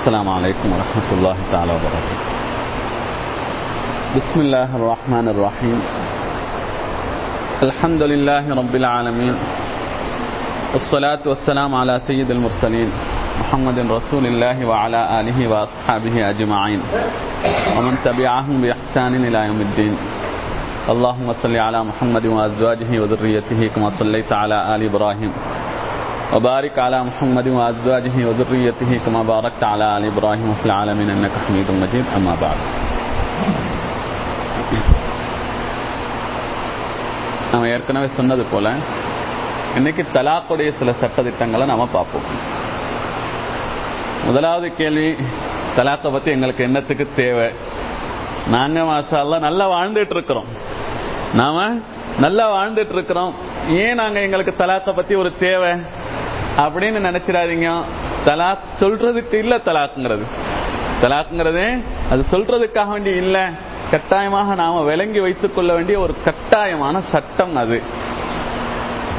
السلام عليكم ورحمة الله تعالى وبركاته. بسم الله الرحمن الرحيم. الحمد لله رب العالمين. والصلاة والسلام على سيد المرسلين محمد رسول الله وعلى آله وأصحابه أجمعين. ومن تبعهم بإحسان إلى يوم الدين. اللهم صل على محمد وأزواجه وذريته كما صليت على آل إبراهيم. وبارك على محمد وأزواجه وذريته كما باركت على آل إبراهيم في العالمين إنك حميد مجيد أما بعد நம்ம ஏற்கனவே சொன்னது போல இன்னைக்கு தலாக்குடைய சில சட்டத்திட்டங்களை நாம பார்ப்போம் முதலாவது கேள்வி தலாக்கை பத்தி எங்களுக்கு என்னத்துக்கு தேவை நாங்க மாஷா நல்லா வாழ்ந்துட்டு இருக்கிறோம் நாம நல்லா வாழ்ந்துட்டு இருக்கிறோம் ஏன் நாங்க எங்களுக்கு தலாக்கை பத்தி ஒரு தேவை அப்படின்னு நினைச்சிடாதீங்க. தலாக் சொல்றதுக்கு இல்ல தலாக்குங்கிறது. தலாக்குங்கிறது அது சொல்றதுக்காக வேண்டி இல்ல. கட்டாயமாக நாம விளங்கி வைத்துக் கொள்ள வேண்டிய ஒரு கட்டாயமான சட்டம் அது.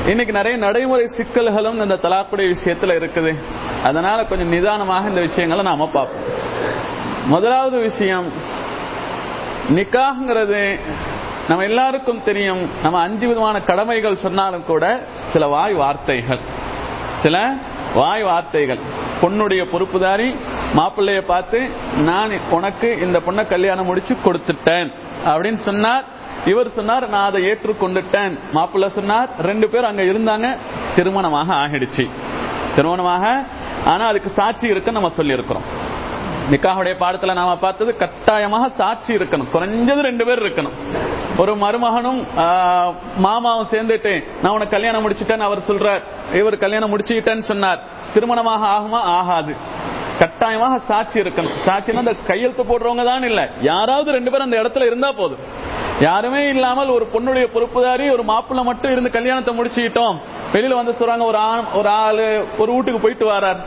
இன்னைக்கு நிறைய நடைமுறை சிக்கல்களும் இந்த தலாக்குடைய விஷயத்துல இருக்குது. அதனால கொஞ்சம் நிதானமாக இந்த விஷயங்களை நாம பார்ப்போம். முதலாவது விஷயம் நிக்காங்கிறது நம்ம எல்லாருக்கும் தெரியும். நம்ம அஞ்சு விதமான கடமைகள் சொன்னாலும் கூட சில வாய் வார்த்தைகள். சில வாய் வார்த்தைகள். பொண்ணுடைய பொறுப்புதாரி மாப்பிள்ளைய பார்த்து நான் உனக்கு இந்த பொண்ணை கல்யாணம் முடிச்சு கொடுத்துட்டேன். அப்படின்னு சொன்னார். இவர் சொன்னார் நான் அதை ஏற்றுக்கொண்டுட்டேன். மாப்பிள்ளை சொன்னார் ரெண்டு பேர் அங்க இருந்தாங்க திருமணமாக ஆகிடுச்சு. திருமணமாக ஆனா அதுக்கு சாட்சி இருக்குன்னு நம்ம சொல்லி இருக்கிறோம் நிக்காவுடைய பாடத்துல நாம பார்த்தது கட்டாயமாக சாட்சி இருக்கணும். குறைஞ்சது ரெண்டு பேர் இருக்கணும். ஒரு மருமகனும் மாமாவும் சேர்ந்துட்டு நான் உனக்கு கல்யாணம் முடிச்சுட்டேன்னு அவர் சொல்றார். இவர் கல்யாணம் முடிச்சுக்கிட்டேன்னு சொன்னார். திருமணமாக ஆகுமா? ஆகாது. கட்டாயமாக சாட்சி இருக்கணும். சாட்சினா அந்த கையெழுத்து போடுறவங்க தான் இல்ல. யாராவது ரெண்டு பேரும் அந்த இடத்துல இருந்தா போதும். யாருமே இல்லாமல் ஒரு பொண்ணுடைய பொறுப்புதாரி ஒரு மாப்பிள்ள மட்டும் இருந்து கல்யாணத்தை முடிச்சுக்கிட்டோம். வெளியில வந்து சொல்றாங்க ஒரு ஆண் ஒரு ஆளு ஒரு வீட்டுக்கு போயிட்டு வரார்.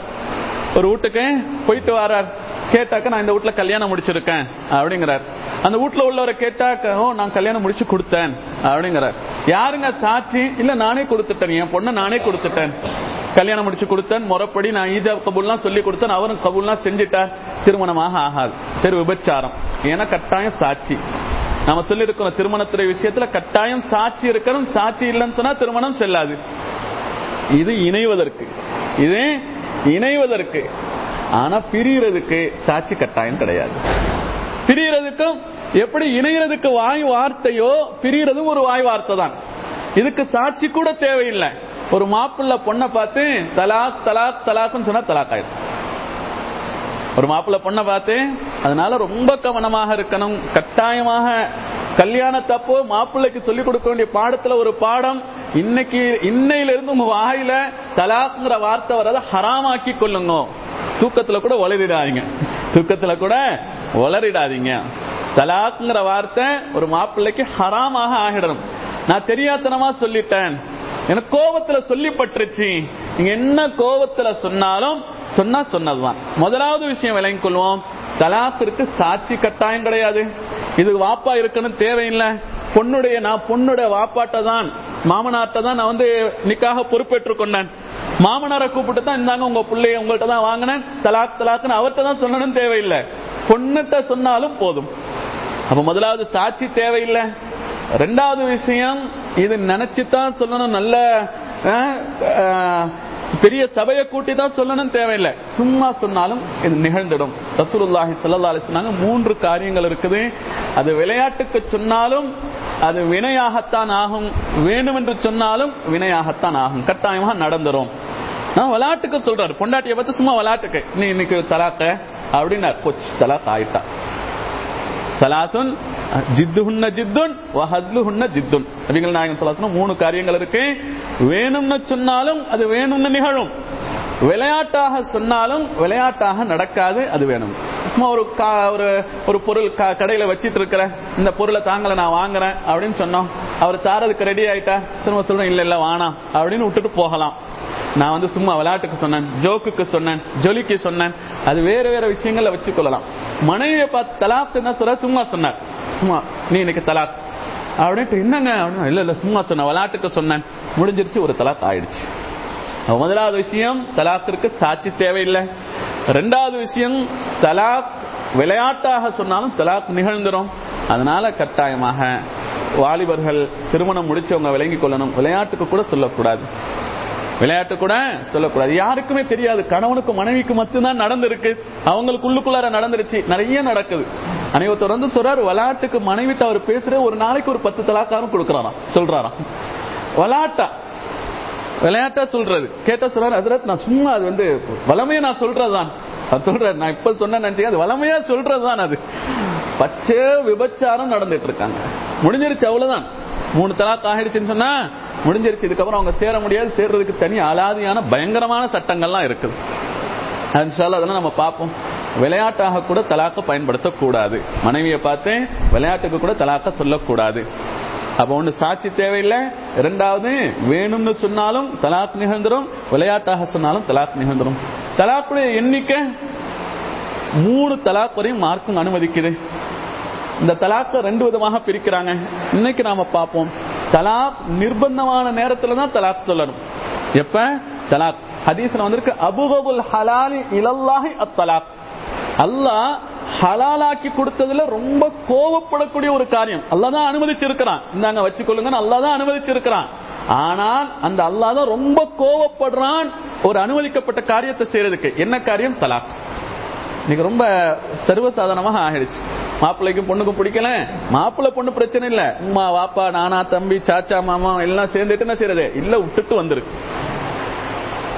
ஒரு வீட்டுக்கு போயிட்டு வரார். கேட்டாக்க நான் இந்த வீட்டுல கல்யாணம் முடிச்சிருக்கேன் அப்படிங்கிறார். அந்த வீட்டுல உள்ளவரை கேட்டாக்க ஓ நான் கல்யாணம் முடிச்சு கொடுத்தேன் அப்படிங்கிறார். யாருங்க சாட்சி? இல்ல நானே கொடுத்துட்டேன் என் பொண்ணை நானே கொடுத்துட்டேன். கல்யாணம் முடிச்சு கொடுத்தேன் முறப்படி நான் ஈஜாப் கபூல்லாம் சொல்லி கொடுத்தேன் அவரும் கபூல்லாம் செஞ்சுட்டார். திருமணமாக ஆகாது. பெரு விபச்சாரம். ஏன்னா கட்டாயம் சாட்சி. நம்ம சொல்லியிருக்கிறோம் திருமணத்துறை விஷயத்துல கட்டாயம் சாட்சி இருக்கணும் சாட்சி இல்லைன்னு சொன்னா திருமணம் செல்லாது. இது இணைவதற்கு. இது இணைவதற்கு. ஆனா பிரியறதுக்கு சாட்சி கட்டாயம் கிடையாது. பிரியறதுக்கும் எப்படி இணையறதுக்கு வாய் வார்த்தையோ பிரியறதும் ஒரு வாய் வார்த்தை தான். இதுக்கு சாட்சி கூட தேவையில்லை. ஒரு மாப்பிள்ள பொண்ணை பார்த்து தலாக் தலாக் தலாக்னு சொன்னா தலாக் ஆயிடும். ஒரு மாப்பிள்ள பொண்ணை பார்த்து அதனால ரொம்ப கவனமாக இருக்கணும். கட்டாயமாக கல்யாணத்தப்போ மாப்பிள்ளைக்கு சொல்லிக் கொடுக்க வேண்டிய பாடத்துல ஒரு பாடம் இன்னைக்கு இன்னையில இருந்து உங்க வாயில தலாக்குங்கிற வார்த்தை வரத ஹராமாக்கி கொள்ளுங்க. தூக்கத்துல கூட வளரிடாதீங்க தூக்கத்துல கூட வளரிடாதீங்க தலாக்குங்கிற வார்த்தை ஒரு மாப்பிள்ளைக்கு ஹராமாக ஆகிடணும். நான் தெரியாதனமா சொல்லிட்டேன். எனக்கு கோபத்துல சொல்லி பட்டுருச்சு நீங்க என்ன கோபத்துல சொன்னாலும் சொன்னா சொன்னதுதான். முதலாவது விஷயம் விளங்கி கொள்வோம். தலாத்திற்கு சாட்சி கட்டாயம் கிடையாது. இது வாப்பா இருக்கணும் தேவையில்லை. பொண்ணுடைய நான் பொண்ணுடைய வாப்பாட்ட தான் மாமனார்ட்ட தான் நான் வந்து நிக்காக பொறுப்பேற்றுக் கொண்டேன் மாமனாரை கூப்பிட்டு தான் இருந்தாங்க உங்க பிள்ளைய உங்கள்கிட்ட தான் வாங்கினேன். தலாக் தலாக்குன்னு அவர்கிட்ட தான் சொல்லணும் தேவையில்லை. பொண்ணுகிட்ட சொன்னாலும் போதும். அப்ப முதலாவது சாட்சி தேவையில்லை. ரெண்டாவது விஷயம் இது நினைச்சுதான் சொல்லணும் நல்ல பெரிய சபையை கூட்டி தான் சொல்லணும் தேவையில்லை. சும்மா சொன்னாலும் இது நிகழ்ந்துடும். ரசூலுல்லாஹி சல்லா சொன்னாங்க மூன்று காரியங்கள் இருக்குது. அது விளையாட்டுக்கு சொன்னாலும் அது வினையாகத்தான் ஆகும். வேண்டும் என்று சொன்னாலும் வினையாகத்தான் ஆகும். கட்டாயமாக நடந்துரும். நான் விளையாட்டுக்கு சொல்றாரு. பொண்டாட்டியை பத்தி சும்மா விளையாட்டுக்கு நீ இன்னைக்கு தலாக்க அப்படின்னா போச்சு தலாக் ஆயிட்டா. சலாசுன் ஜித்துஹுன்ன ஜித்துன் வஹஸ்லுஹுன்ன ஜித்துன். அப்படிங்கிற நாயகன் சலாசனம் மூணு காரியங்கள் இருக்கு. வேணும்னு சொன்னாலும் அது வேணும்னு நிகழும். விளையாட்டாக சொன்னாலும் விளையாட்டாக நடக்காது அது வேணும். சும்மா ஒரு ஒரு ஒரு பொருள் கடையில வச்சிட்டு இருக்கிற இந்த பொருளை தாங்களை நான் வாங்குறேன் அப்படின்னு சொன்னோம். அவர் தாரதுக்கு ரெடி ஆயிட்டா திரும்ப சொல்றேன் இல்ல இல்ல வானாம் அப்படின்னு விட்டுட்டு போகலாம். நான் வந்து சும்மா விளையாட்டுக்கு சொன்னேன் ஜோக்குக்கு சொன்னேன் ஜொலிக்கு சொன்னேன். அது வேற வேற விஷயங்கள்ல வச்சுக்கொள்ளலாம். மனைவியை பார்த்து தலாக் என்ன சொல்ற சும்மா சொன்னார். சும்மா நீ இன்னைக்கு தலாக் அப்படின்ட்டு என்னங்க? அப்படின்னு இல்ல இல்ல சும்மா சொன்ன விளையாட்டுக்கு சொன்னேன். முடிஞ்சிருச்சு ஒரு தலாக் ஆயிடுச்சு. முதலாவது விஷயம் தலாத்திற்கு சாட்சி தேவையில்லை. ரெண்டாவது விஷயம் தலாக் விளையாட்டாக சொன்னாலும் தலாக் நிகழ்ந்துடும் அதனால கட்டாயமாக வாலிபர்கள் திருமணம் முடிச்சவங்க விளங்கிக் கொள்ளணும். விளையாட்டுக்கு கூட சொல்லக்கூடாது. விளையாட்டு கூட சொல்லக்கூடாது. யாருக்குமே தெரியாது. கணவனுக்கு மனைவிக்கு மட்டும்தான் நடந்திருக்கு. அவங்களுக்கு உள்ளுக்குள்ளார நடந்துருச்சு. நிறைய நடக்குது. அனைவர் வந்து சொல்றாரு விளையாட்டுக்கு மனைவிட்டு அவர் பேசுற ஒரு நாளைக்கு ஒரு பத்து தலாக்காரும் கொடுக்கறாராம். சொல்றாராம். விளையாட்டா விளையாட்டா சொல்றது. கேட்டா சொல்றாரு அதிரத் நான் சும்மா அது வந்து வளமையா நான் சொல்றதுதான். அது சொல்றாரு நான் இப்ப சொன்ன நினைச்சேன் அது வளமையா சொல்றதுதான் அது. பச்சை விபச்சாரம் நடந்துட்டு இருக்காங்க. முடிஞ்சிருச்சு அவ்வளவுதான். மூணு தலாக் ஆகிடுச்சுன்னு சொன்னா முடிஞ்சிருச்சு. இதுக்கப்புறம் அவங்க சேர முடியாது. சேர்றதுக்கு தனி அலாதியான பயங்கரமான சட்டங்கள்லாம் இருக்குது. அதனால அதெல்லாம் நம்ம பார்ப்போம். விளையாட்டாக கூட தலாக்க பயன்படுத்தக்கூடாது. மனைவியை பார்த்து விளையாட்டுக்கு கூட தலாக்க சொல்லக்கூடாது. அப்ப ஒண்ணு சாட்சி தேவையில்லை. இரண்டாவது வேணும்னு சொன்னாலும் தலாக் நிகழ்ந்துடும் விளையாட்டாக சொன்னாலும் தலாக் நிகழ்ந்துடும் தலாக்குடைய எண்ணிக்கை மூணு தலாக் வரையும் மார்க்கும் அனுமதிக்குது. இந்த தலாக்க ரெண்டு விதமாக பிரிக்கிறாங்க. இன்னைக்கு நாம பார்ப்போம். தலாக் நிர்பந்தமான நேரத்துல தான் தலாக் சொல்லணும். எப்ப? தலாக் ஹதீஸ்ல வந்திருக்கு அபுகபுல் ஹலாலி இலல்லாஹி அத்தலாக் அல்லாஹ் ஹலாலாக்கி கொடுத்ததுல ரொம்ப கோவப்படக்கூடிய ஒரு காரியம். அல்லாதான் அனுமதிச்சிருக்கிறான். இந்தாங்க வச்சுக்கொள்ளுங்க அல்லாதான் அனுமதிச்சிருக்கிறான். ஆனால் அந்த அல்லாதான் ரொம்ப கோவப்படுறான் ஒரு அனுமதிக்கப்பட்ட காரியத்தை செய்யறதுக்கு. என்ன காரியம்? தலாக். இன்னைக்கு ரொம்ப சர்வசாதாரணமாக ஆகிடுச்சு. மாப்பிள்ளைக்கும் பொண்ணுக்கும் பிடிக்கல. மாப்பிள்ளை பொண்ணு பிரச்சனை இல்ல. உமா வாப்பா நானா தம்பி சாச்சா மாமா எல்லாம் சேர்ந்துட்டு என்ன செய்யறது? இல்ல விட்டுட்டு வந்துருக்கு.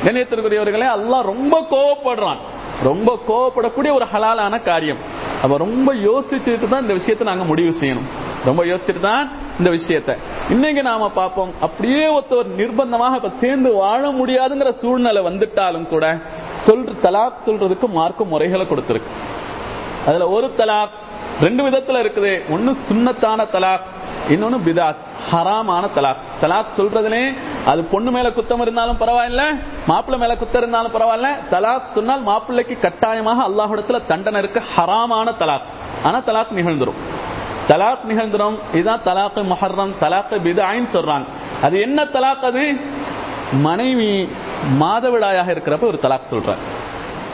கண்ணியத்திற்குரியவர்களே அல்லாஹ் ரொம்ப கோவப்படுறான். ரொம்ப கோவப்படக்கூடிய ஒரு ஹலாலான காரியம். அப்ப ரொம்ப யோசிச்சுட்டு தான் இந்த விஷயத்தை நாங்க முடிவு செய்யணும். ரொம்ப யோசிச்சுட்டு தான் இந்த விஷயத்தை. இன்னைக்கு நாம பார்ப்போம். அப்படியே ஒருத்தவர் நிர்பந்தமாக இப்ப சேர்ந்து வாழ முடியாதுங்கிற சூழ்நிலை வந்துட்டாலும் கூட சொல்ற தலாக் சொல்றதுக்கு மார்க்க முறைகளை கொடுத்திருக்கு. அதுல ஒரு தலாக் ரெண்டு விதத்துல இருக்குது. ஒன்னு சுண்ணத்தான தலாக் இன்னொன்னு பிதாத் ஹராமான தலாக். தலாக் சொல்றதுலே அது பொண்ணு மேல குத்தம் இருந்தாலும் பரவாயில்ல மாப்பிள்ளை மேல குத்தம் இருந்தாலும் பரவாயில்ல. தலாக் சொன்னால் மாப்பிள்ளைக்கு கட்டாயமாக அல்லாஹிடத்துல தண்டனை இருக்கு ஹராமான தலாக் ஆனா தலாக் நிகழ்ந்துரும். தலாக் நிகழ்ந்துரும். இதுதான் தலாக்கு மஹர்ரம் தலாக்கு பிதாயின்னு சொல்றாங்க. அது என்ன தலாக் அது? மனைவி மாதவிடாயாக இருக்கிறப்ப ஒரு தலாக் சொல்றார்.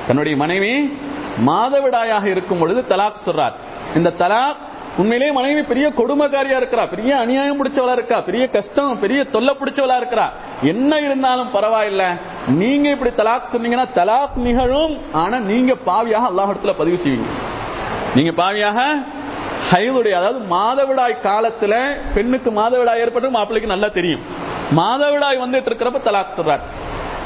தன்னுடைய மனைவி மாதவிடாயாக இருக்கும் பொழுது தலாக் சொல்றார். இந்த தலாக் உண்மையிலேயே மனைவி பெரிய கொடுமைக்காரியா இருக்கிறா பெரிய அநியாயம் பிடிச்சவளா இருக்கா பெரிய கஷ்டம் பெரிய தொல்லை பிடிச்சவளா இருக்கிறா. என்ன இருந்தாலும் பரவாயில்ல. நீங்க இப்படி தலாக் சொன்னீங்கன்னா தலாக் நிகழும். ஆனா நீங்க பாவியாக அல்லாஹிடத்துல பதிவு செய்வீங்க. நீங்க பாவியாக ஹைதுடைய அதாவது மாதவிடாய் காலத்துல பெண்ணுக்கு மாதவிடாய் ஏற்பட்டு மாப்பிள்ளைக்கு நல்லா தெரியும். மாதவிடாய் வந்துட்டு இருக்கிறப்ப தலாக் சொல்றார்.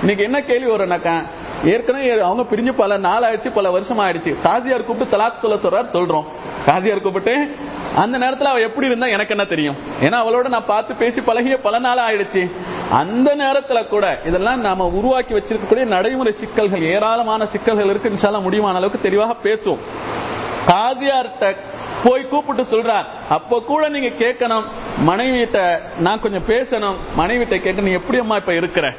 இன்னைக்கு என்ன கேள்வி வரும்னாக்கா ஏற்கனவே அவங்க பிரிஞ்சு பல நாள் ஆயிடுச்சு பல வருஷம் ஆயிடுச்சு தாசியார் கூப்பிட்டு தலாக் சொல்ல சொல்றாரு சொல்றோம். காசியார் கூப்பிட்டு அந்த நேரத்துல அவ எப்படி இருந்தா எனக்கு என்ன தெரியும்? ஏன்னா அவளோட நான் பார்த்து பேசி பழகிய பல நாள் ஆயிடுச்சு. அந்த நேரத்துல கூட இதெல்லாம் நாம உருவாக்கி வச்சிருக்கக்கூடிய நடைமுறை சிக்கல்கள் ஏராளமான சிக்கல்கள் இருக்கு. இன்ஷால்லாம் முடியுமான அளவுக்கு தெளிவாக பேசுவோம். காசியார்கிட்ட போய் கூப்பிட்டு சொல்றார் அப்ப கூட நீங்க கேட்கணும். மனைவிட்ட நான் கொஞ்சம் பேசணும். மனைவிட்ட கேட்க நீ எப்படி அம்மா இப்ப இருக்கிற?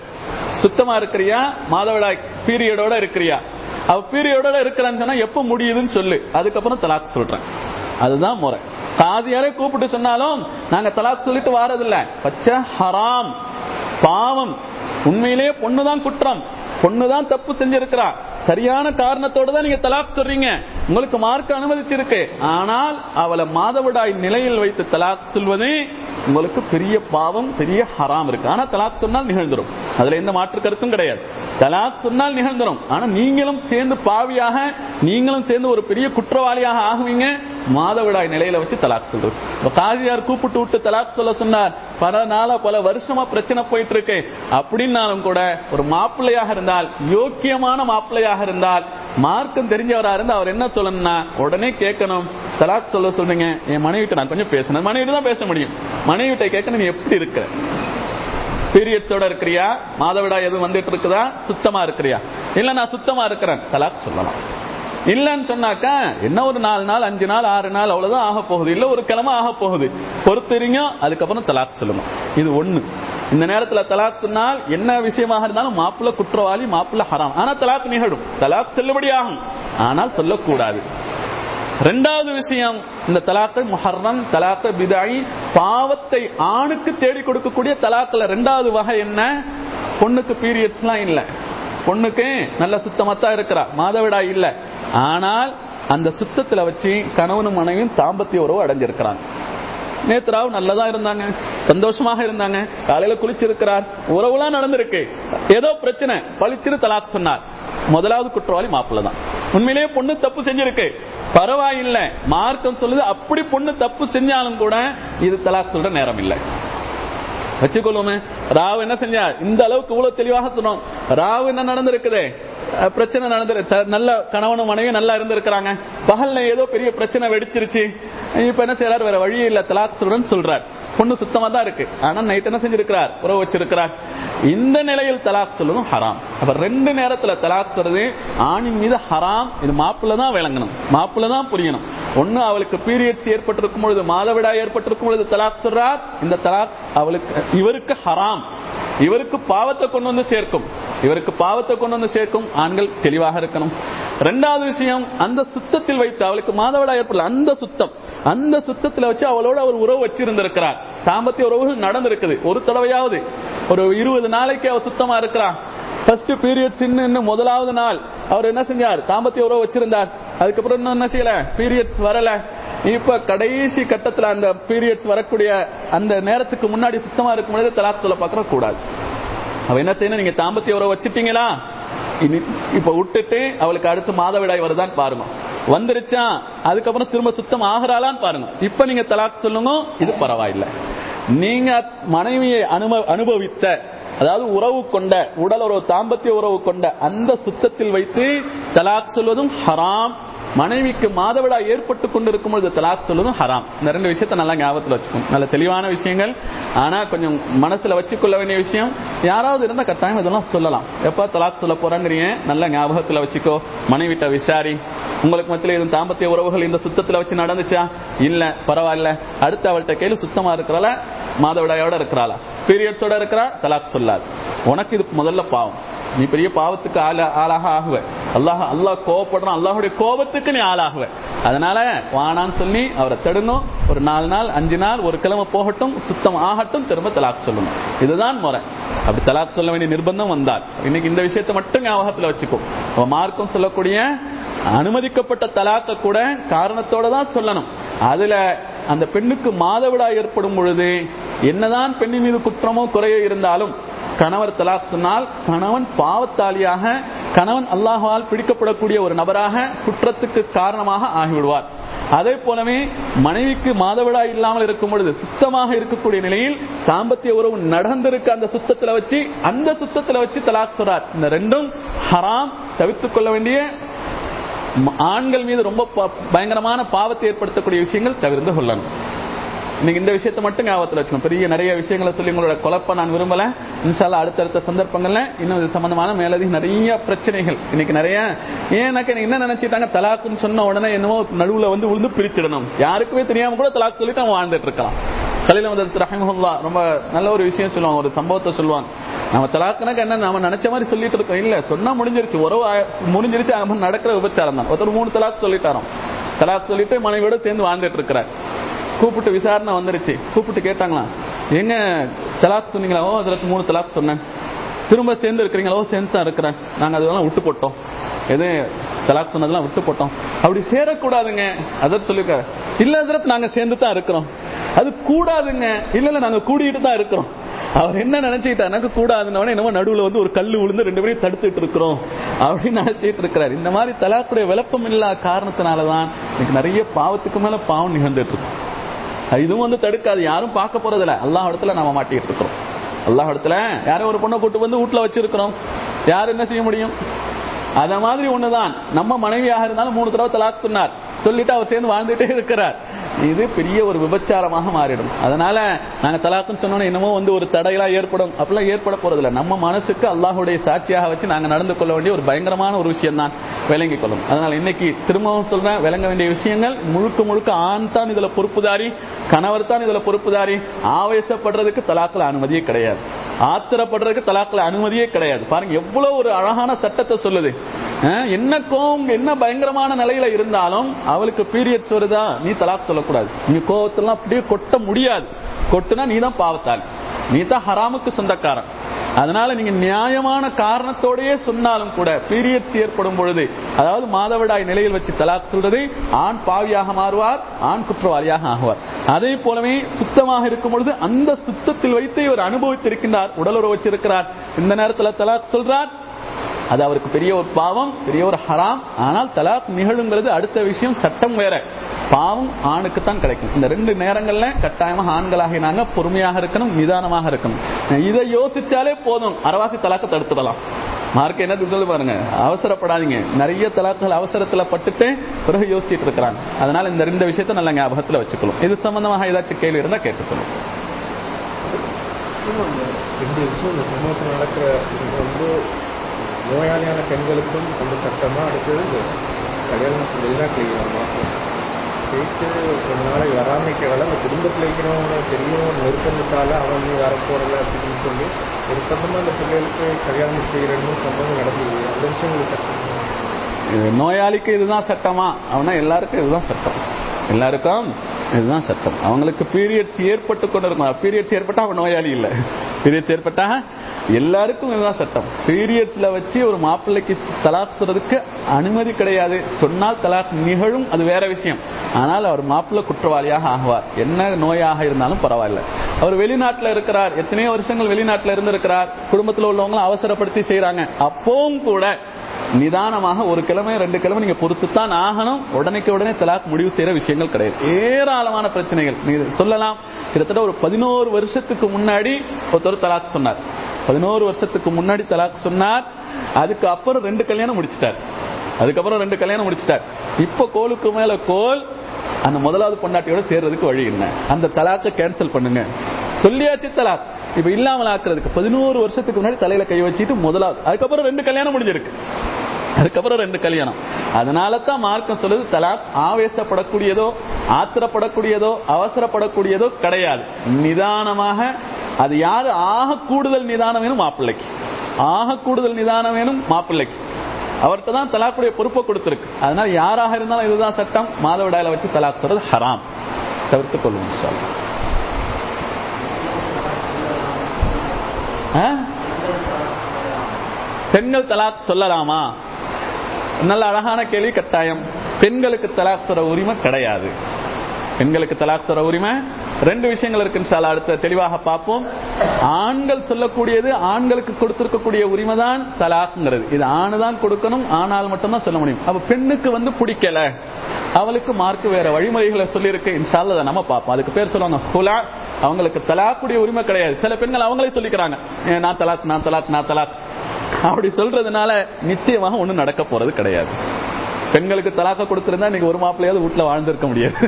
சுத்தமா இருக்கிறியா? மாதவிடாய் பீரியடோட இருக்கிறியா? அவ பீரியடோட இருக்கிறான்னு சொன்னா எப்ப முடியுதுன்னு சொல்லு. அதுக்கப்புறம் தலாக் சொல்றேன். அதுதான் முறை. காதியாரே கூப்பிட்டு சொன்னாலும் நாங்க தலாக் சொல்லிட்டு வாரதில்ல. பச்சை ஹராம். பாவம். உண்மையிலேயே பொண்ணுதான் குற்றம். பொண்ணுதான் தப்பு செஞ்சிருக்கிறா. சரியான காரணத்தோட தான் நீங்க தலாக் சொல்றீங்க. உங்களுக்கு மார்க் அனுமதிச்சிருக்கு. ஆனால் அவளை மாதவிடாய் நிலையில் வைத்து தலாக் சொல்வது உங்களுக்கு பெரிய பாவம் பெரிய ஹராம் இருக்கு. ஆனா தலாக் சொன்னால் நிகழ்ந்துரும். அதுல எந்த மாற்று கருத்தும் கிடையாது. தலாக் சொன்னால் நிகழ்ந்துரும். ஆனா நீங்களும் சேர்ந்து பாவியாக நீங்களும் சேர்ந்து ஒரு பெரிய குற்றவாளியாக ஆகுவீங்க. மாதவிடாய் நிலையில வச்சு தலாக் சொல்றது. காதியார் கூப்பிட்டு விட்டு தலாக் சொல்ல சொன்னார். பல நாளா பல வருஷமா பிரச்சனை போயிட்டு இருக்கு அப்படின்னாலும் கூட ஒரு மாப்பிள்ளையாக இருந்தால் யோக்கியமான மாப்பிள்ளையாக இருந்தால் மார்க்கம் தெரிஞ்சவரா இருந்து அவர் என்ன சொல்லணும்னா உடனே கேட்கணும். தலாக் சொல்ல சொல்றீங்க என் மனைவிட்ட நான் கொஞ்சம் பேசணும் மனைவிட்டு தான் பேச முடியும். மனைவிட்ட கேட்கணும் நீ எப்படி இருக்க? பீரியட்ஸோட இருக்கிறியா? மாதவிடா எதுவும் வந்துட்டு இருக்குதா? சுத்தமா இருக்கிறியா? இல்ல நான் சுத்தமா இருக்கிறேன். தலாக் சொல்லலாம். இல்லன்னு சொன்னாக்கா என்ன ஒரு நாலு நாள் அஞ்சு நாள் ஆறு நாள் அவ்வளவுதான் ஆக போகுது. இல்ல ஒரு கிழமை ஆக போகுது. பொறுத்துறீங்க அதுக்கப்புறம் தலாக் சொல்லணும். இது ஒண்ணு. இந்த நேரத்துல தலாக் சொன்னால் என்ன விஷயமாக இருந்தாலும் மாப்பிள்ள குற்றவாளி மாப்பிள்ள ஹராம். ஆனா தலாக் நிகழும். தலாக் செல்லுபடி ஆகும். ஆனால் சொல்லக்கூடாது. ரெண்டாவது விஷயம் இந்த தலாக்கை முஹர்ரம் தலாக்க பிதாயி பாவத்தை ஆணுக்கு தேடி கொடுக்கக்கூடிய தலாக்கில் ரெண்டாவது வகை என்ன? பொண்ணுக்கு பீரியட்ஸ்லாம் இல்ல. பொண்ணுக்கு நல்ல சுத்தமாத்தான் இருக்கிறா. மாதவிடா இல்ல. ஆனால் அந்த சுத்தத்துல வச்சு கணவனும் மனைவியும் தாம்பத்திய உறவு அடைஞ்சிருக்கிறாங்க. நேத்ராவும் நல்லதா இருந்தாங்க சந்தோஷமாக இருந்தாங்க காலையில குளிச்சிருக்கிறார் உறவுலாம் நடந்திருக்கு. ஏதோ பிரச்சனை பளிச்சுன்னு தலாக் சொன்னார். முதலாவது குற்றவாளி மாப்பிள்ள தான் உண்மையிலேயே பொண்ணு தப்பு செஞ்சிருக்கு. பரவாயில்ல மார்க்கம் சொல்லுது அப்படி பொண்ணு தப்பு செஞ்சாலும் கூட இது தலாக் சொல்ற நேரம் இல்லை. வச்சுக்கொள்ளுமே ராவ் என்ன செஞ்சார்? இந்த அளவுக்கு இவ்வளவு தெளிவாக சொன்னோம். ராவ் என்ன நடந்திருக்குது? பிரச்சனை நடந்து நல்ல கணவனும் மனைவியும் நல்லா இருந்திருக்கிறாங்க. பகல்ல ஏதோ பெரிய பிரச்சனை வெடிச்சிருச்சு. இப்ப என்ன செய்யறாரு வேற வழி இல்ல. தலாக் சொல்றேன்னு சொல்றார். பொண்ணு சுத்தமா தான் இருக்கு. ஆனா நைட் என்ன செஞ்சிருக்கிறார்? உறவு வச்சிருக்கிறார். இந்த நிலையில் தலாக் சொல்லுவதும் ஹராம். அப்ப ரெண்டு நேரத்துல தலாக் சொல்றது ஆணின் மீது ஹராம். இது மாப்பிள்ள தான் விளங்கணும். மாப்பிள்ள தான் புரியணும். ஒண்ணு அவளுக்கு பீரியட்ஸ் ஏற்பட்டிருக்கும் பொழுது மாதவிடா ஏற்பட்டிருக்கும் பொழுது தலாக் சொல்றார். இந்த தலாக் அவளுக்கு இவருக்கு ஹராம். இவருக்கு பாவத்தை கொண்டு வந்து சேர்க்கும். இவருக்கு பாவத்தை கொண்டு வந்து சேர்க்கும் ஆண்கள் தெளிவாக இருக்கணும். ரெண்டாவது விஷயம் அந்த சுத்தத்தில் வைத்து அவளுக்கு மாதவிடா ஏற்படல. அந்த சுத்தம் அந்த சுத்தத்துல வச்சு அவளோட அவர் உறவு வச்சிருந்திருக்கிறார். தாம்பத்திய உறவுகள் நடந்திருக்குது. ஒரு தடவையாவது ஒரு இருபது நாளைக்கு அவ சுத்தமா இருக்கிறா ஃபர்ஸ்ட் பீரியட்ஸ் இன்னும் முதலாவது நாள். அவர் என்ன செஞ்சார்? தாம்பத்திய உறவு வச்சிருந்தார். அதுக்கப்புறம் இன்னும் என்ன செய்யல? பீரியட்ஸ் வரல. இப்ப கடைசி கட்டத்துல அந்த பீரியட்ஸ் வரக்கூடிய அந்த நேரத்துக்கு முன்னாடி சுத்தமா இருக்கும் பொழுது தலாக் சொல்ல பார்க்கற கூடாது. அவ என்ன செய்யணும்? நீங்க தாம்பத்திய உறவு வச்சிட்டீங்களா? இனி இப்ப விட்டுட்டு அவளுக்கு அடுத்து மாதவிடாய் வருதான்னு பாருங்க. வந்துருச்சா? அதுக்கப்புறம் திரும்ப சுத்தம் ஆகிறாளான்னு பாருங்க. இப்ப நீங்க தலாக் சொல்லுங்க இது பரவாயில்லை. நீங்க மனைவியை அனுப அனுபவித்த அதாவது உறவு கொண்ட உடல் உறவு தாம்பத்திய உறவு கொண்ட அந்த சுத்தத்தில் வைத்து தலாக் சொல்வதும் ஹராம். மனைவிக்கு மாதவிடா ஏற்பட்டு கொண்டிருக்கும் பொழுது தலாக் சொல்வதும் ஹராம். இந்த ரெண்டு விஷயத்தை நல்லா ஞாபகத்தில் வச்சுக்கணும் நல்ல தெளிவான விஷயங்கள் ஆனா கொஞ்சம் மனசுல வச்சுக்கொள்ள வேண்டிய விஷயம். யாராவது இருந்தா கட்டாயம் இதெல்லாம் சொல்லலாம். எப்ப தலாக் சொல்ல போறாங்கிறீங்க நல்ல ஞாபகத்துல வச்சுக்கோ. மனைவிட்ட விசாரி. உங்களுக்கு மத்தியில எதுவும் தாம்பத்திய உறவுகள் இந்த சுத்தத்துல வச்சு நடந்துச்சா? இல்ல பரவாயில்ல. அடுத்து அவள்கிட்ட கையில சுத்தமா இருக்கிறாளா? மாதவிடாயோட இருக்கிறாளா? பீரியட்ஸோட இருக்கிறா தலாக் சொல்லாது. உனக்கு இது முதல்ல பாவம். நீ பெரிய பாவத்துக்கு ஆள ஆளாக ஆகுவ. அல்லாஹ் அல்லாஹ் கோவப்படுறான். அல்லாஹுடைய கோபத்துக்கு நீ ஆளாகுவ. அதனால வானான்னு சொல்லி அவரை தடணும். ஒரு நாலு நாள் அஞ்சு நாள் ஒரு கிழமை போகட்டும் சுத்தம் ஆகட்டும் திரும்ப தலாக் சொல்லணும். இதுதான் முறை. அப்படி தலாக் சொல்ல வேண்டிய நிர்பந்தம் வந்தால் இன்னைக்கு இந்த விஷயத்தை மட்டும் ஞாபகத்துல வச்சுக்கோ. மார்க்கம் சொல்லக்கூடிய அனுமதிக்கப்பட்ட தலாக்க கூட காரணத்தோட தான் சொல்லணும். அதுல அந்த பெண்ணுக்கு மாதவிடா ஏற்படும் பொழுது என்னதான் பெண்ணின் மீது குற்றமோ குறையோ இருந்தாலும் கணவர் தலாக் சொன்னால் கணவன் பாவத்தாளியாக கணவன் அல்லாஹால் பிடிக்கப்படக்கூடிய ஒரு நபராக குற்றத்துக்கு காரணமாக ஆகிவிடுவார். அதே போலவே மனைவிக்கு மாதவிடா இல்லாமல் இருக்கும் பொழுது சுத்தமாக இருக்கக்கூடிய நிலையில் தாம்பத்திய உறவு நடந்திருக்க அந்த சுத்தத்துல வச்சு அந்த சுத்தத்துல வச்சு தலாக் சொல்றார். இந்த ரெண்டும் ஹராம் தவிர்த்து கொள்ள வேண்டிய ஆண்கள் மீது ரொம்ப ப- பயங்கரமான பாவத்தை ஏற்படுத்தக்கூடிய விஷயங்கள் தவிர்த்து கொள்ளணும். இன்னைக்கு இந்த விஷயத்தை மட்டும் ஞாபகத்தில் வச்சுக்கணும். பெரிய நிறைய விஷயங்களை சொல்லி உங்களோட குழப்ப நான் விரும்பல. இன்ஷால அடுத்தடுத்த சந்தர்ப்பங்கள்ல இன்னும் இது சம்பந்தமான மேலதிக நிறைய பிரச்சனைகள். இன்னைக்கு நிறைய ஏன்னாக்க என்ன நினைச்சிட்டாங்க? தலாக்குன்னு சொன்ன உடனே என்னமோ நடுவுல வந்து உழுந்து பிரிச்சிடணும். யாருக்குமே தெரியாம கூட தலாக் சொல்லிட்டு அவன் வாழ்ந்துட்டு இருக்கலாம் கலையில வந்து ரஹமுல்லா ரொம்ப நல்ல ஒரு விஷயம் சொல்லுவாங்க. ஒரு சம்பவத்தை சொல்லுவாங்க. நம்ம தலாக்குனாக்க என்ன நம்ம நினைச்ச மாதிரி சொல்லிட்டு இருக்கோம். இல்ல சொன்னா முடிஞ்சிருச்சு. உறவு முடிஞ்சிருச்சு. நடக்கிற விபச்சாரம் தான். ஒருத்தர் மூணு தலாக் சொல்லிட்டாராம். தலாக் சொல்லிட்டு மனைவியோட சேர்ந்து வாழ்ந்துட்டு இருக்கிறார். கூப்பிட்டு விசாரணை வந்துருச்சு. கூப்பிட்டு கேட்டாங்களாம் எங்க தலாக் சொன்னீங்களா? ஓ அதுல மூணு தலாக் சொன்னேன். திரும்ப சேர்ந்து இருக்கிறீங்களோ? சேர்ந்து தான் இருக்கிறேன். நாங்க அதெல்லாம் விட்டு போட்டோம். எது? தலாக் சொன்னதெல்லாம் விட்டு போட்டோம். அப்படி சேரக்கூடாதுங்க. அதை சொல்லிருக்க இல்ல அதிரத் நாங்க சேர்ந்து தான் இருக்கிறோம். அது கூடாதுங்க. இல்ல இல்ல நாங்க கூடிட்டு தான் இருக்கிறோம். அவர் என்ன நினைச்சுக்கிட்டார்? எனக்கு கூடாதுன்னு என்னமோ நடுவுல வந்து ஒரு கல் விழுந்து ரெண்டு பேரையும் தடுத்துட்டு இருக்கிறோம். அப்படின்னு நினைச்சிட்டு இருக்கிறார். இந்த மாதிரி தலாக்குடைய விளப்பம் இல்லாத காரணத்தினாலதான் இன்னைக்கு நிறைய பாவத்துக்கு மேல பாவம் நிகழ்ந்துட்டு இருக்கும் இதுவும் வந்து தடுக்காது யாரும் பார்க்க போறதில்ல. அல்லாஹ் இடத்துல நாம மாட்டிட்டு இருக்கிறோம். அல்லாஹ் இடத்துல யாரும் ஒரு பொண்ணை கூட்டு வந்து வீட்டுல வச்சிருக்கிறோம். யார் என்ன செய்ய முடியும்? அத மாதிரி ஒண்ணுதான். நம்ம மனைவியாக இருந்தாலும் மூணு தடவை தலாக் சொன்னார். சொல்லிட்டு அவர் சேர்ந்து வாழ்ந்துட்டே இருக்கிறார். இது பெரிய ஒரு விபச்சாரமாக மாறிடும். அதனால நாங்க தலாக்குன்னு சொன்னோம் என்னமோ வந்து ஒரு தடையெல்லாம் ஏற்படும். அப்படிலாம் ஏற்பட போறதில்ல. நம்ம மனசுக்கு அல்லாஹுடைய சாட்சியாக வச்சு நாங்க நடந்து கொள்ள வேண்டிய ஒரு பயங்கரமான ஒரு விஷயம் தான் விளங்கிக் கொள்ளும். அதனால இன்னைக்கு திரும்பவும் சொல்றேன் விளங்க வேண்டிய விஷயங்கள் முழுக்க முழுக்க ஆண் தான் இதுல பொறுப்புதாரி கணவர் தான் இதுல பொறுப்புதாரி. ஆவேசப்படுறதுக்கு தலாக்கில் அனுமதியே கிடையாது. ஆத்திரப்படுறதுக்கு தலாக்கில் அனுமதியே கிடையாது. பாருங்க எவ்வளவு ஒரு அழகான சட்டத்தை சொல்லுது. என்ன கோவம் என்ன பயங்கரமான நிலையில இருந்தாலும் அவளுக்கு பீரியட்ஸ் வருதா? நீ தலாக் சொல்லக்கூடாது. நீ கோவத்தெல்லாம் அப்படியே கொட்ட முடியாது. கொட்டுனா நீ தான் பாவத்தாள். நீ தான் ஹராமுக்கு சொந்தக்காரன். அதனால நீங்க நியாயமான காரணத்தோடயே சொன்னாலும் கூட பீரியட்ஸ் ஏற்படும் பொழுது அதாவது மாதவிடாய் நிலையில் வச்சு தலாக் சொல்றது ஆண் பாவியாக மாறுவார் ஆண் குற்றவாளியாக ஆகுவார். அதே போலவே சுத்தமாக இருக்கும் பொழுது அந்த சுத்தத்தில் வைத்து இவர் அனுபவித்திருக்கின்றார் உடலுறவு வச்சிருக்கிறார். இந்த நேரத்தில் தலாக் சொல்றார் அது அவருக்கு பெரிய ஒரு பாவம் பெரிய ஒரு ஹராம். ஆனால் தலாக் நிகழுங்கிறது அடுத்த விஷயம் சட்டம் வேற. பாவம் ஆணுக்கு தான் கிடைக்கும். இந்த ரெண்டு நேரங்கள்ல கட்டாயமாக ஆண்களாகினாங்க பொறுமையாக இருக்கணும் நிதானமாக இருக்கணும். இதை யோசிச்சாலே போதும். அரவாசி தலாக்க தடுத்துடலாம். மார்க் என்ன சொல்லு பாருங்க? அவசரப்படாதீங்க. நிறைய தலாக்கள் அவசரத்துல பட்டுட்டு பிறகு யோசிச்சுட்டு இருக்கிறாங்க. அதனால இந்த ரெண்டு விஷயத்த நல்ல ஞாபகத்துல வச்சுக்கணும். இது சம்பந்தமாக ஏதாச்சும் கேள்வி இருந்தா கேட்டுக்கணும் விஷயம் இந்த சமூகத்தில் நடக்கிற வந்து நோயாளியான பெண்களுக்கும் அந்த சட்டமா அடுத்தது கல்யாணம் வெளிநாட்டில் இருக்கிற மாற்றம் போயிட்டு கொஞ்ச நாளைக்கு வராம இருக்கிறதால அந்த குடும்பத்தில் இருக்கிறவங்க தெரியும் ஒரு அவன் நீ வரப்போறல அப்படின்னு சொல்லி நிர்பந்தமா அந்த பிள்ளைகளுக்கு கல்யாணம் செய்யறன்னு சம்பவம் நடந்தது. அந்த விஷயம் உங்களுக்கு சட்டம் இது நோயாளிக்கு இதுதான் சட்டமா? அவனா எல்லாருக்கும் இதுதான் சட்டம். எல்லாருக்கும் இதுதான் சட்டம் அவங்களுக்கு பீரியட்ஸ் ஏற்பட்டு கொண்டு இருக்கும் பீரியட்ஸ் ஏற்பட்டா அவன் நோயாளி இல்ல. பீரியட்ஸ் ஏற்பட்டா எல்லாருக்கும் இதுதான் சட்டம் பீரியட்ஸ்ல வச்சு ஒரு மாப்பிள்ளைக்கு தலாக் சொல்றதுக்கு அனுமதி கிடையாது. சொன்னால் தலாக் நிகழும் அது வேற விஷயம். ஆனால் அவர் மாப்பிள்ளை குற்றவாளியாக ஆகுவார். என்ன நோயாக இருந்தாலும் பரவாயில்ல. அவர் வெளிநாட்டுல இருக்கிறார். எத்தனையோ வருஷங்கள் வெளிநாட்டுல இருந்திருக்கிறார். குடும்பத்தில் உள்ளவங்களும் அவசரப்படுத்தி செய்யறாங்க அப்பவும் கூட நிதானமாக ஒரு கிழமை ரெண்டு கிழமை நீங்க பொறுத்துத்தான் ஆகணும். உடனேக்கு உடனே தலாக் முடிவு செய்யற விஷயங்கள் கிடையாது. ஏராளமான பிரச்சனைகள். நீங்க சொல்லலாம் கிட்டத்தட்ட ஒரு பதினோரு வருஷத்துக்கு முன்னாடி ஒருத்தர் தலாக் சொன்னார். பதினோரு வருஷத்துக்கு முன்னாடி தலாக் சொன்னார். அதுக்கு அப்புறம் ரெண்டு கல்யாணம் முடிச்சிட்டார். அதுக்கப்புறம் ரெண்டு கல்யாணம் முடிச்சிட்டார். இப்ப கோலுக்கு மேல கோல் அந்த முதலாவது பொண்டாட்டியோட சேர்றதுக்கு வழி என்ன? அந்த தலாக்க கேன்சல் பண்ணுங்க. சொல்லியாச்சு தலாக் இப்ப இல்லாமல் ஆக்குறதுக்கு பதினோரு வருஷத்துக்கு முன்னாடி தலையில கை வச்சுட்டு முதலாவது. அதுக்கப்புறம் ரெண்டு கல்யாணம் முடிஞ்சிருக்கு. அதுக்கப்புறம் ரெண்டு கல்யாணம். அதனால தான் மார்க்கம் சொல்லுது தலாக் ஆவேசப்படக்கூடியதோ ஆத்திரப்படக்கூடியதோ அவசரப்படக்கூடியதோ கிடையாது. நிதானமாக அது யாரு ஆக கூடுதல் நிதானம் வேணும் மாப்பிள்ளைக்கு. ஆக கூடுதல் நிதானம் வேணும் மாப்பிள்ளைக்கு. அவர்கிட்ட தான் தலாக்குடைய பொறுப்பை கொடுத்திருக்கு. அதனால யாராக இருந்தாலும் இதுதான் சட்டம். மாதவிடாயில வச்சு தலாக் சொல்றது ஹராம். தவிர்த்து கொள்ளும் பெண்கள் தலாக் சொல்லலாமா? நல்ல அழகான கேள்வி கட்டாயம். பெண்களுக்கு தலாக் சொல்ற உரிமை கிடையாது. பெண்களுக்கு தலாக் சொல்ற உரிமை ரெண்டு விஷயங்கள் இருக்கு அடுத்த தெளிவாக பார்ப்போம். ஆண்கள் சொல்லக்கூடியது ஆண்களுக்கு கொடுத்திருக்கக்கூடிய உரிமை தான் தலாக்ங்கிறது இது ஆணு தான் கொடுக்கணும் ஆனால் மட்டும்தான் சொல்ல முடியும். அப்ப பெண்ணுக்கு வந்து பிடிக்கல. அவளுக்கு மார்க் வேற வழிமுறைகளை சொல்லியிருக்கு. இன்ஷால்லா அதை நம்ம பார்ப்போம். அதுக்கு பேர் சொல்லுவாங்க ஹுலா அவங்களுக்கு தலாக்குடைய உரிமை கிடையாது. சில பெண்கள் அவங்களே சொல்லிக்கிறாங்க நான் தலாக் நான் தலாக் நான் தலாக். அப்படி சொல்றதுனால நிச்சயமாக ஒண்ணும் நடக்க போறது கிடையாது. பெண்களுக்கு தலாக்க கொடுத்திருந்தா நீங்க ஒரு மாப்பிள்ளையாவது வீட்டுல வாழ்ந்திருக்க முடியாது.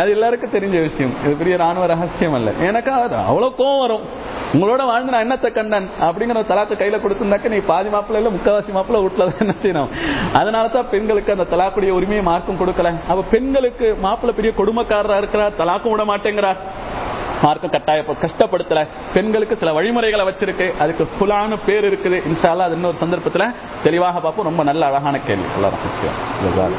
அது எல்லாருக்கும் தெரிஞ்ச விஷயம். இது பெரிய ராணுவ ரகசியம் அல்ல. எனக்கு அது அவ்வளவு கோவம் வரும். உங்களோட வாழ்ந்து நான் என்னத்தை கண்டன் அப்படிங்கிற தலாக்க கையில கொடுத்திருந்தாக்க நீ பாதி மாப்பிள்ள இல்ல முக்காவாசி மாப்பிள்ள வீட்டுல தான் என்ன செய்யணும்? அதனாலதான் பெண்களுக்கு அந்த தலாக்குடைய உரிமையை மார்க்கும் கொடுக்கல. அப்ப பெண்களுக்கு மாப்பிள்ள பெரிய கொடுமைக்காரரா இருக்கிறார் தலாக்கும் விட மாட்டேங்கிறார். மார்க்க கட்டாய கஷ்டப்படுத்தல. பெண்களுக்கு சில வழிமுறைகளை வச்சிருக்கு. அதுக்கு புலான பேர் இருக்குது. இன்ஷால்லா அது இன்னொரு சந்தர்ப்பத்துல தெளிவாக பார்ப்போம். ரொம்ப நல்ல அழகான கேள்வி. எல்லாரும்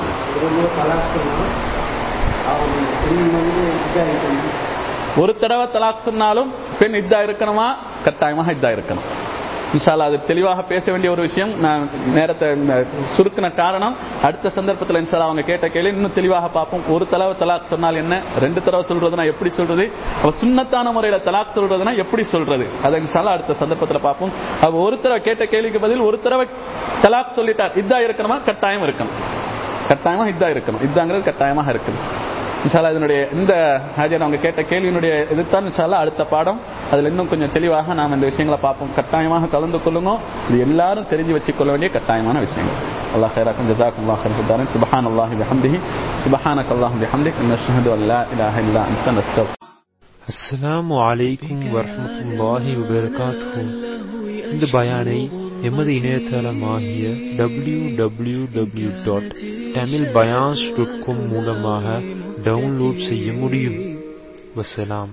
ஒரு தடவை தலாக் சொன்னாலும் பெண் இதா இருக்கணுமா? கட்டாயமாக இதா இருக்கணும். இன்ஷால்லா அது தெளிவாக பேச வேண்டிய ஒரு விஷயம். நான் நேரத்தை சுருக்கின காரணம். அடுத்த சந்தர்ப்பத்தில் இன்ஷால்லா அவங்க கேட்ட கேள்வி இன்னும் தெளிவாக பார்ப்போம். ஒரு தடவை தலாக் சொன்னால் என்ன? ரெண்டு தடவை சொல்றதுனா எப்படி சொல்றது? அவ சுண்ணத்தான முறையில தலாக் சொல்றதுனா எப்படி சொல்றது? அதை இன்ஷால்லா அடுத்த சந்தர்ப்பத்தில் பார்ப்போம். அவ ஒரு தடவை கேட்ட கேள்விக்கு பதில் ஒரு தடவை தலாக் சொல்லிட்டார். இதா இருக்கணுமா? கட்டாயம் இருக்கணும். கட்டாயமா இதா இருக்கணும். இதாங்கிறது கட்டாயமாக இருக்குது. இன்ஷால்லா இதனுடைய இந்த ஹாஜர் அவங்க கேட்ட கேள்வியினுடைய இதுதான் இன்ஷால்லா அடுத்த பாடம் அதுல இன்னும் கொஞ்சம் தெளிவாக நாம் இந்த விஷயங்களை பார்ப்போம் கட்டாயமாக கலந்து கொள்ளுங்க இது எல்லாரும் தெரிஞ்சு வச்சுக்கொள்ள வேண்டிய கட்டாயமான விஷயங்கள் அல்லாஹ் خيركم جزاكم الله خير الدارين سبحان الله بحمده سبحانك اللهم بحمدك نشهد ان لا اله الا انت نستغفرك அஸ்ஸலாமு அலைக்கும் வரஹ்மத்துல்லாஹி வபரகாத்துஹு இந்த பயானை எமது இணையதளமாகிய W W W dot Tamil பயான்ஸ் dot com மூலமாக டவுன்லோட் செய்ய முடியும் வசலாம்